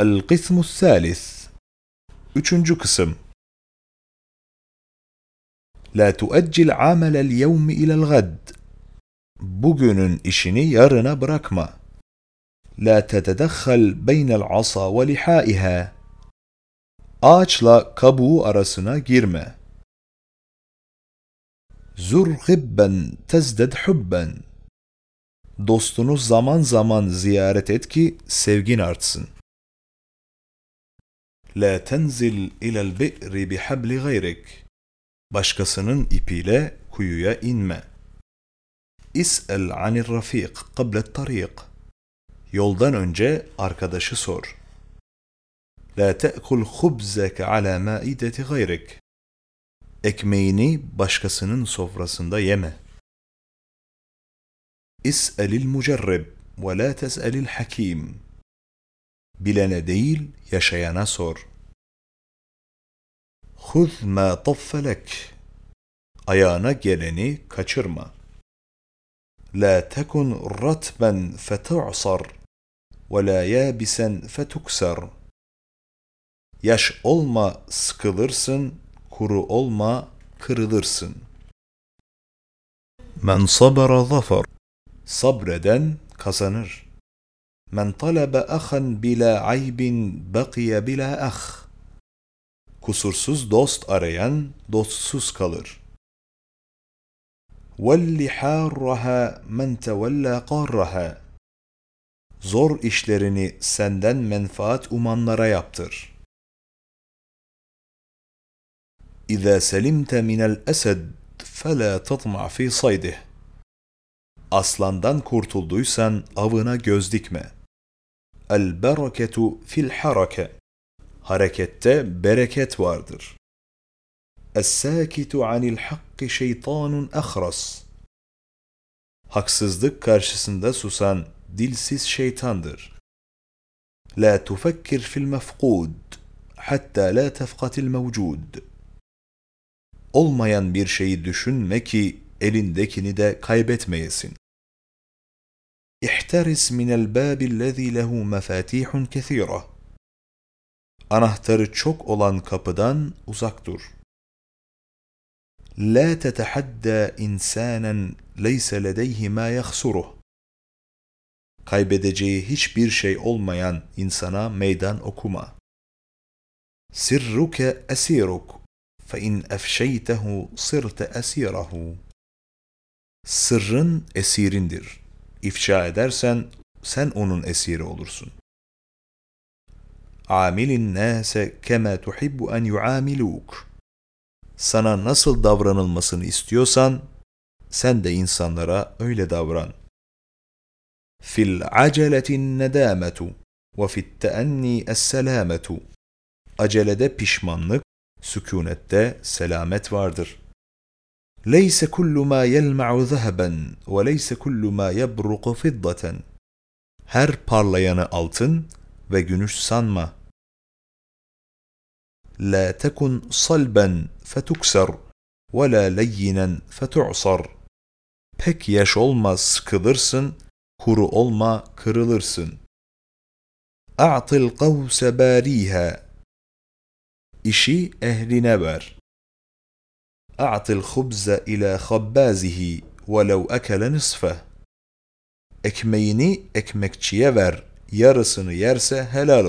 القسم الثالث Üçüncü kısım La tueccil amelel yevmi ilel gad Bugünün işini yarına bırakma. La tetedekhal beynel asa ve lihaiha Ağaçla kabuğu arasına girme. Zur gibben tezded hubben Dostunu zaman zaman ziyaret et ki sevgin artsın. La tenzil ilel bi'ri bihabli gayrik. Başkasının ipiyle kuyuya inme. İs'el anir rafik qablet tarik. Yoldan önce arkadaşı sor. La te'kul khubzeke ala maideti gayrik. Ekmeğini başkasının sofrasında yeme. İs'elil mucerrib ve la tes'elil hakim. Bilene değil, yaşayana sor. Huz ma taffelek. Ayağına geleni kaçırma. La tekun ratben fetu'sar ve la yabisen fetukser. Yaş olma sıkılırsın, kuru olma kırılırsın. Men sabara zafer. Sabreden kazanır. Men talebe ahan bila aybin bakiye bila ah. Kusursuz dost arayan dostsuz kalır. Velli harraha men tevella qarraha. Zor işlerini senden menfaat umanlara yaptır. İza selimte minel esed fela tatma fi saydih. Aslandan kurtulduysan avına göz dikme. Bereketu fil harake. Harekette bereket vardır. Es-sakitu anil hakki şeytanun ahras. Haksızlık karşısında susan dilsiz şeytandır. La tufekkir fil mefkud hatta la tefkatil mevcud. Olmayan bir şeyi düşünme ki elindekini de kaybetmeyesin. احترس من الباب الذي له مفاتيح كثيرة. Anahtarı çok olan kapıdan uzak dur. لا تتحدى إنسانا ليس لديه ما يخسره. Kaybedeceği hiçbir şey olmayan insana meydan okuma. سرك أسيرك فإن أفشيته صرت أسيره. Sırrın esirindir ifşa edersen sen onun esiri olursun. Amilin nase kema tuhibbu en yuamiluk. Sana nasıl davranılmasını istiyorsan sen de insanlara öyle davran. Fil aceletin nedametu ve fit teenni es-selametu. Acelede pişmanlık, sükunette selamet vardır. ليس كل ما يلمع ذهبا وليس كل ما يبرق فضة. هر parlayanı ألتن ve سانما. لا تكن صلبا فتكسر ولا لينا فتعصر. pek yaş olma sıkılırsın kuru olma kırılırsın أعط القوس باريها إشي أهلنا بر أعط الخبز إلى خبازه ولو أكل نصفه. اكميني اكمكتشيفر يرسن يرسه هلال